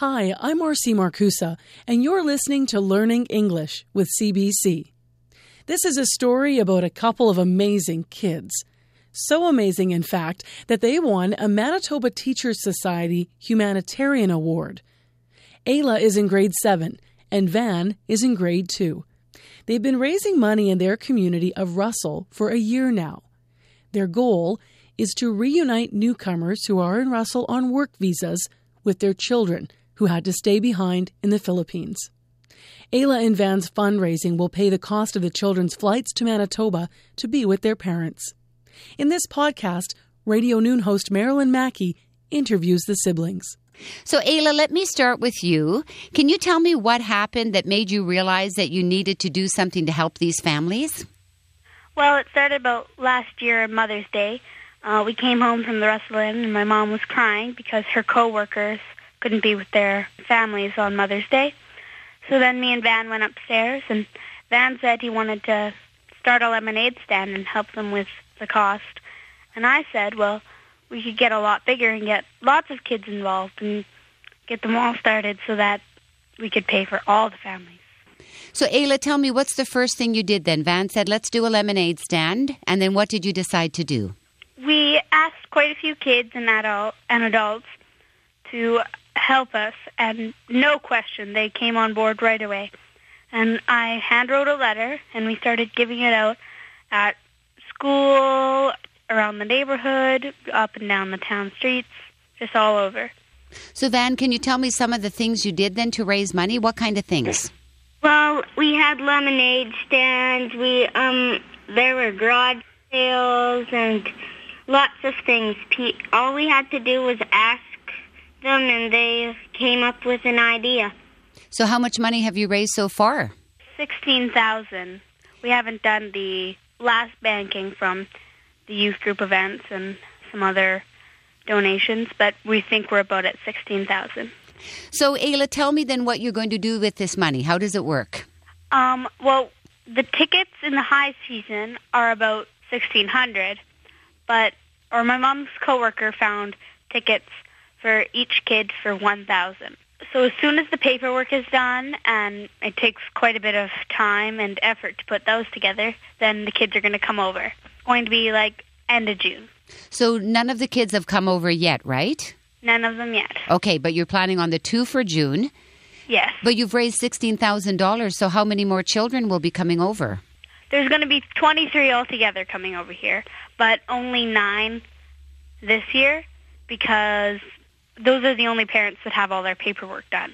Hi, I'm Marcy Markusa, and you're listening to Learning English with CBC. This is a story about a couple of amazing kids. So amazing, in fact, that they won a Manitoba Teachers Society Humanitarian Award. Ayla is in grade 7, and Van is in grade 2. They've been raising money in their community of Russell for a year now. Their goal is to reunite newcomers who are in Russell on work visas with their children who had to stay behind in the Philippines. Ayla and Van's fundraising will pay the cost of the children's flights to Manitoba to be with their parents. In this podcast, Radio Noon host Marilyn Mackey interviews the siblings. So, Ayla, let me start with you. Can you tell me what happened that made you realize that you needed to do something to help these families? Well, it started about last year on Mother's Day. Uh, we came home from the Russell Inn, and my mom was crying because her coworkers couldn't be with their families on Mother's Day. So then me and Van went upstairs, and Van said he wanted to start a lemonade stand and help them with the cost. And I said, well, we could get a lot bigger and get lots of kids involved and get them all started so that we could pay for all the families. So, Ayla, tell me, what's the first thing you did then? Van said, let's do a lemonade stand. And then what did you decide to do? We asked quite a few kids and, adult, and adults to help us, and no question, they came on board right away. And I handwrote a letter, and we started giving it out at school, around the neighborhood, up and down the town streets, just all over. So, Van, can you tell me some of the things you did then to raise money? What kind of things? Well, we had lemonade stands. We um, there were garage sales and lots of things. All we had to do was ask them, and they came up with an idea. So, how much money have you raised so far? Sixteen thousand. We haven't done the last banking from the youth group events and some other donations, but we think we're about at sixteen thousand. So, Ayla, tell me then what you're going to do with this money. How does it work? Um, well, the tickets in the high season are about sixteen hundred, but or my mom's coworker found tickets for each kid for 1000 so as soon as the paperwork is done and it takes quite a bit of time and effort to put those together then the kids are going to come over. It's going to be like end of june. So none of the kids have come over yet right? None of them yet. Okay but you're planning on the two for june. Yes. But you've raised $16000 so how many more children will be coming over? There's going to be 23 altogether coming over here but only nine this year because those are the only parents that have all their paperwork done.